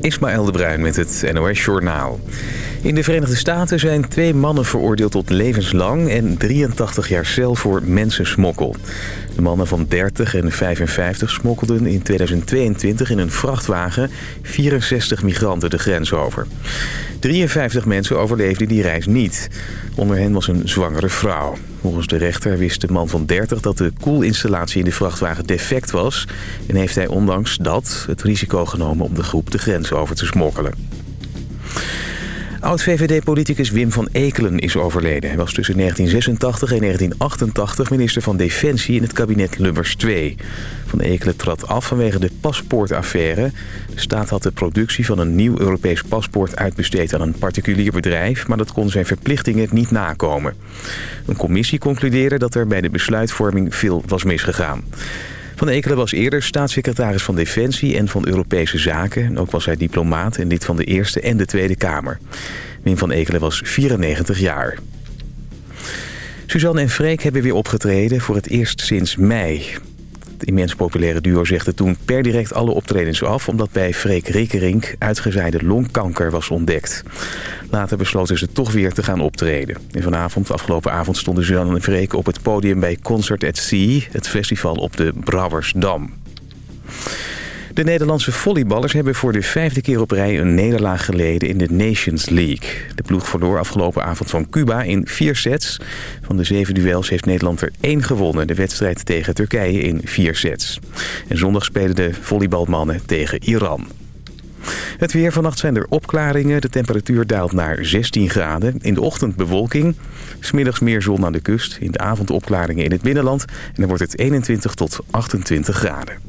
Ismaël de Bruin met het NOS Journaal. In de Verenigde Staten zijn twee mannen veroordeeld tot levenslang... en 83 jaar cel voor mensensmokkel. De mannen van 30 en 55 smokkelden in 2022 in een vrachtwagen... 64 migranten de grens over. 53 mensen overleefden die reis niet. Onder hen was een zwangere vrouw. Volgens de rechter wist de man van 30 dat de koelinstallatie in de vrachtwagen defect was... en heeft hij ondanks dat het risico genomen om de groep de grens over te smokkelen. Oud-VVD-politicus Wim van Ekelen is overleden. Hij was tussen 1986 en 1988 minister van Defensie in het kabinet Lubbers II. Van Ekelen trad af vanwege de paspoortaffaire. De staat had de productie van een nieuw Europees paspoort uitbesteed aan een particulier bedrijf... maar dat kon zijn verplichtingen niet nakomen. Een commissie concludeerde dat er bij de besluitvorming veel was misgegaan. Van Ekelen was eerder staatssecretaris van Defensie en van Europese Zaken. Ook was hij diplomaat en lid van de Eerste en de Tweede Kamer. Wim van Ekelen was 94 jaar. Suzanne en Freek hebben weer opgetreden voor het eerst sinds mei. Het immens populaire duo zegde toen per direct alle optredens af... omdat bij Freek Rikkerink uitgezaaide longkanker was ontdekt. Later besloten ze toch weer te gaan optreden. En vanavond, afgelopen avond, stonden Suzanne en Freek op het podium bij Concert at Sea... het festival op de Brouwersdam. De Nederlandse volleyballers hebben voor de vijfde keer op rij een nederlaag geleden in de Nations League. De ploeg verloor afgelopen avond van Cuba in vier sets. Van de zeven duels heeft Nederland er één gewonnen. De wedstrijd tegen Turkije in vier sets. En zondag spelen de volleybalmannen tegen Iran. Het weer vannacht zijn er opklaringen. De temperatuur daalt naar 16 graden. In de ochtend bewolking. Smiddags meer zon aan de kust. In de avond opklaringen in het binnenland. En dan wordt het 21 tot 28 graden.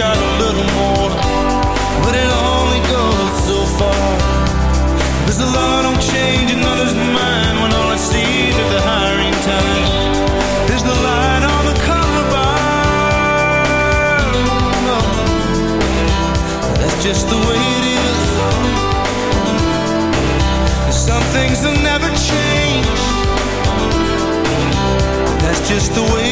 Got a little more. But it only goes so far. Cause the law don't change another's mind when all it sees is the hiring time. There's the line on the color bar. That's just the way it is. Some things will never change. That's just the way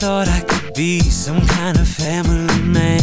thought I could be some kind of family man.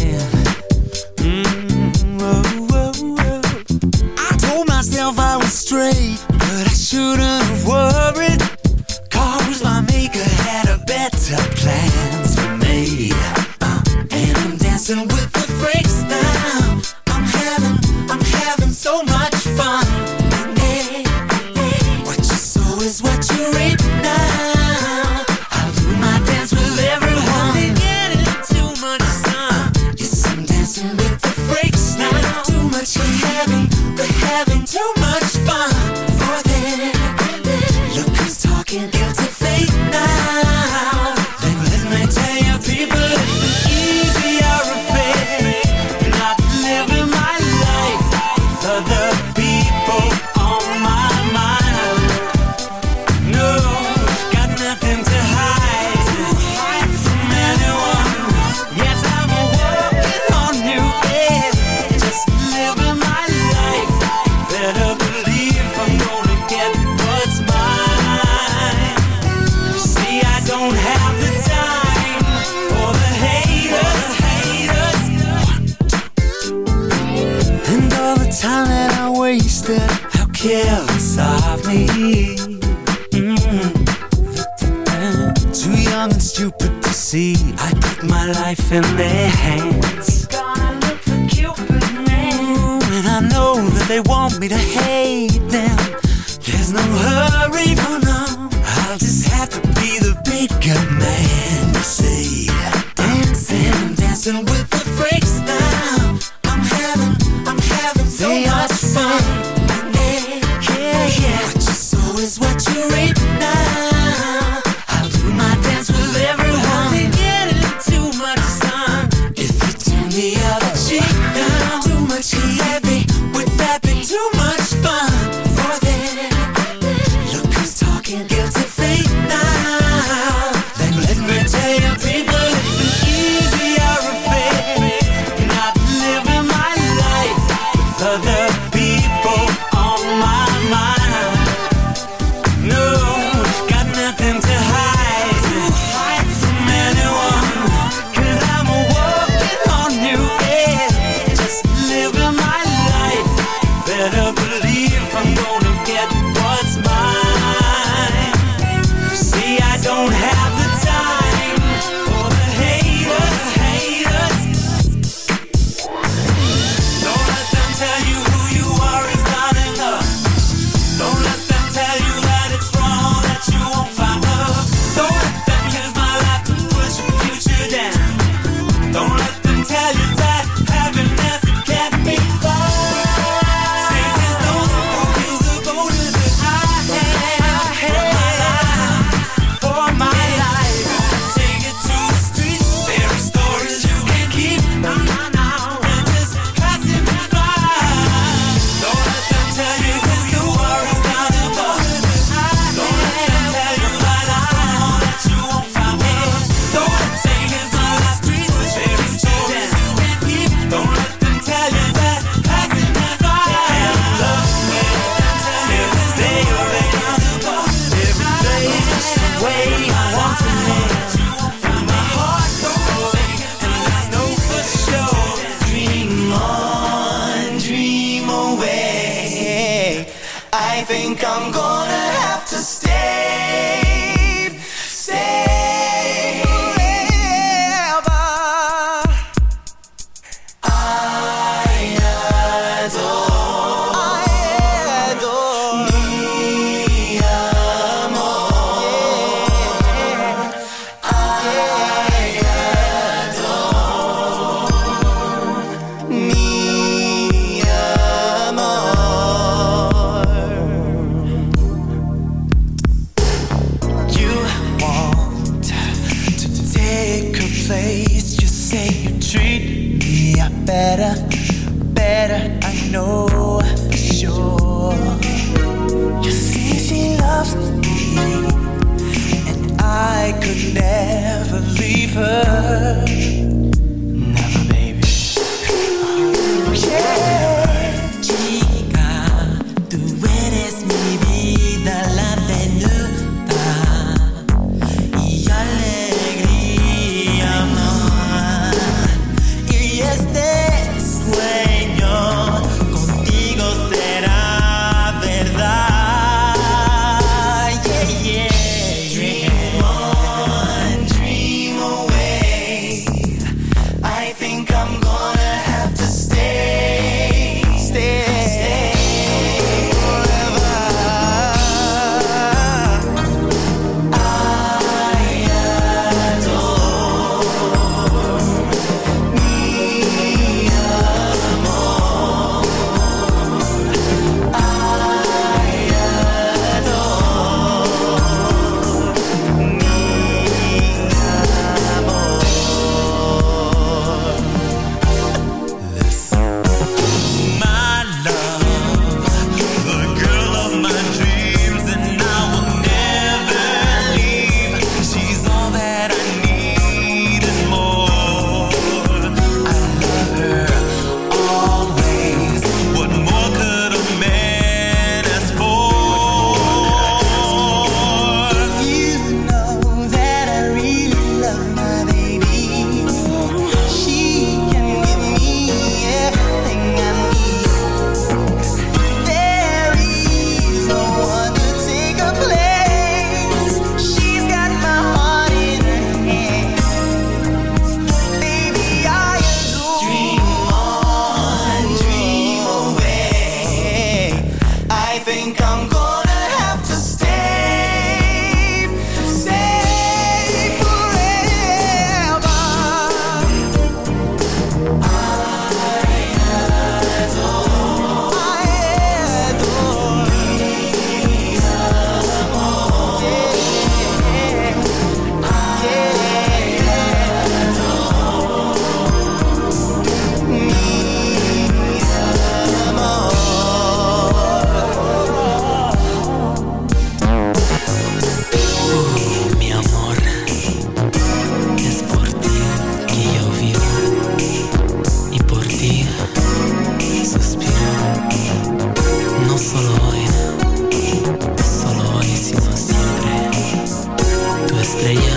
estrellas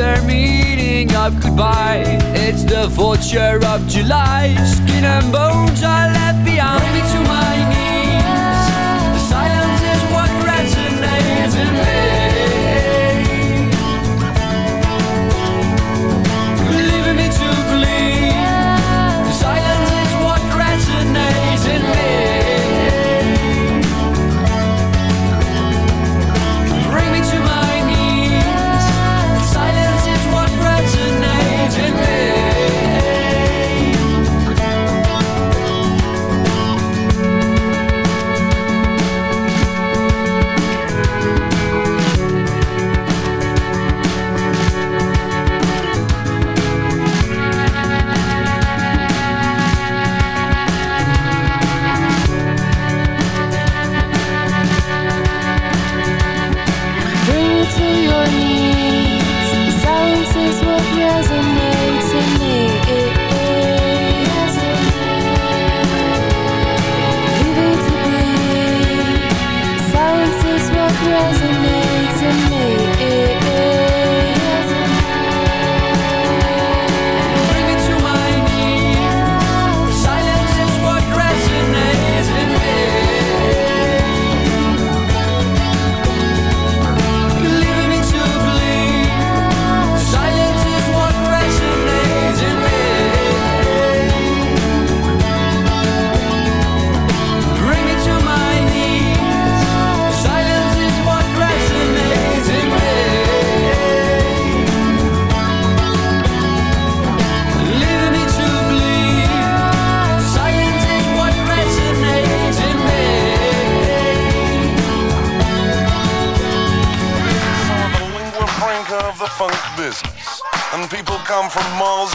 their meaning of goodbye. It's the vulture of July. Skin and bones are left behind. Bring me to my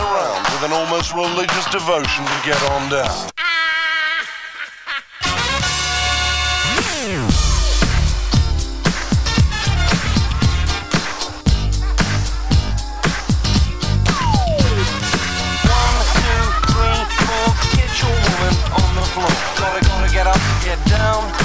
around with an almost religious devotion to get on down. Your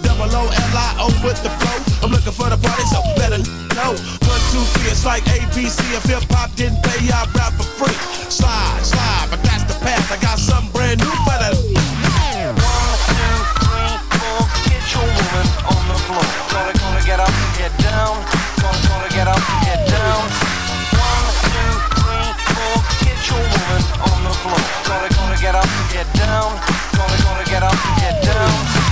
Double O L I O with the flow. I'm looking for the party, so it know. One, two, three, it's like ABC. If hip hop didn't pay, I rap for free. Slide, slide, but that's the path. I got something brand new for the. One, two, three, four, get your woman on the floor. Gotta, gotta get up, get down. Gotta, gotta get up, get down. One, two, three, four, get your woman on the floor. Gotta, gotta get up, get down. Gotta, gotta get up, get down.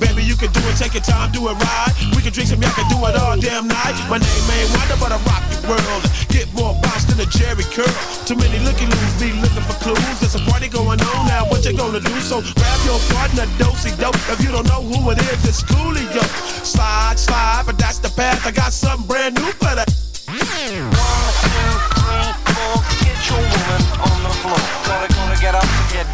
Baby, you can do it, take your time, do it right. We can drink some, y'all can do it all damn night. My name ain't Wonder, but I rock your world. Get more bounce than a Jheri curl. Too many looky loos be looking for clues. There's a party going on now, what you gonna do? So grab your partner, dosey dope. If you don't know who it is, it's Coolio. Slide, slide, but that's the path. I got something brand new for that. One, two, three, four, get your woman on the floor. Gotta, gotta get up, get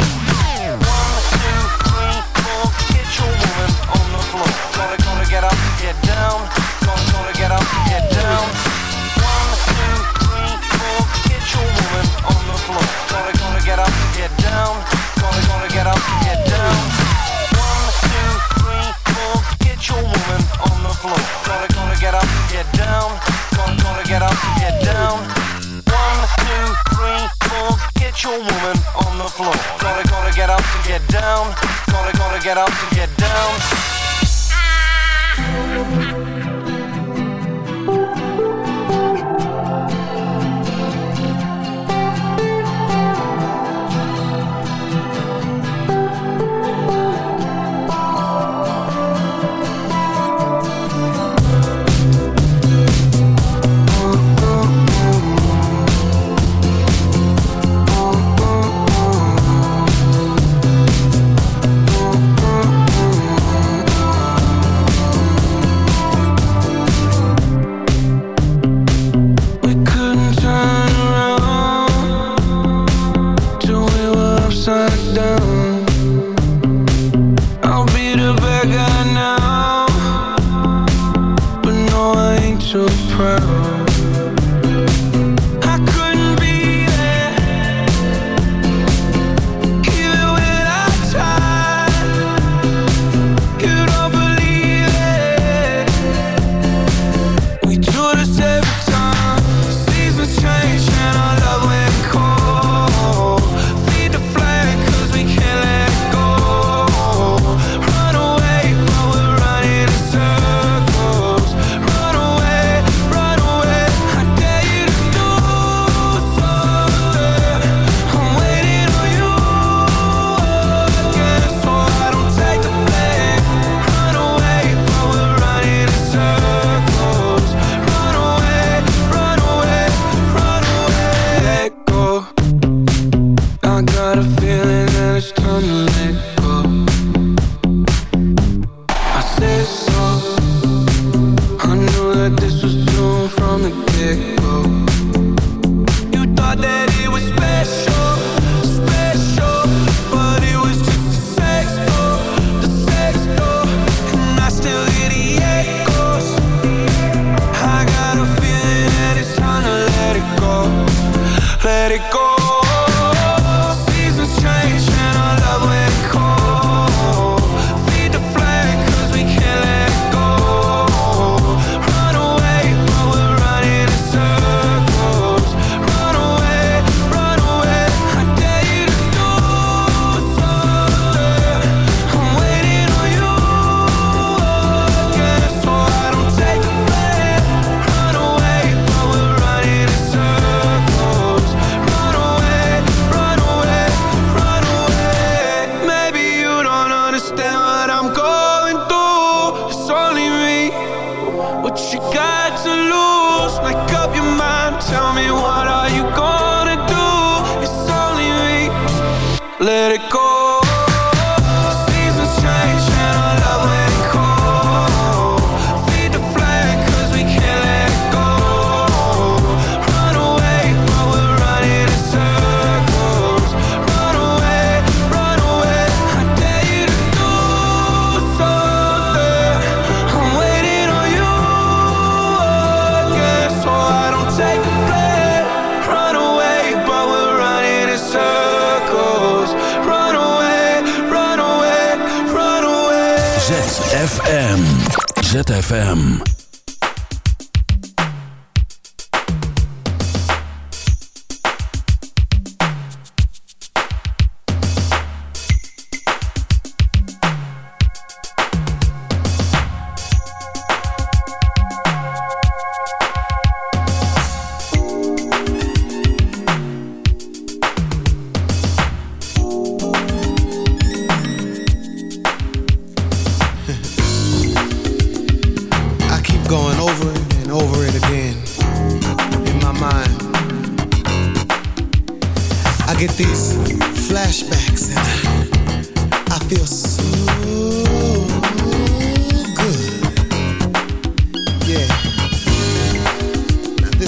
One, two, three, four, get your woman on the floor. Gotta, gotta get up, get down. Gotta, gotta get up, get down. One, two, three, four, get your woman on the floor. Gotta, gotta get up, get down. Gotta, gotta get up, get down. One, two, three, four, get your woman on the floor. Gotta, gotta get up to get down. Get up to get down.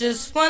Just one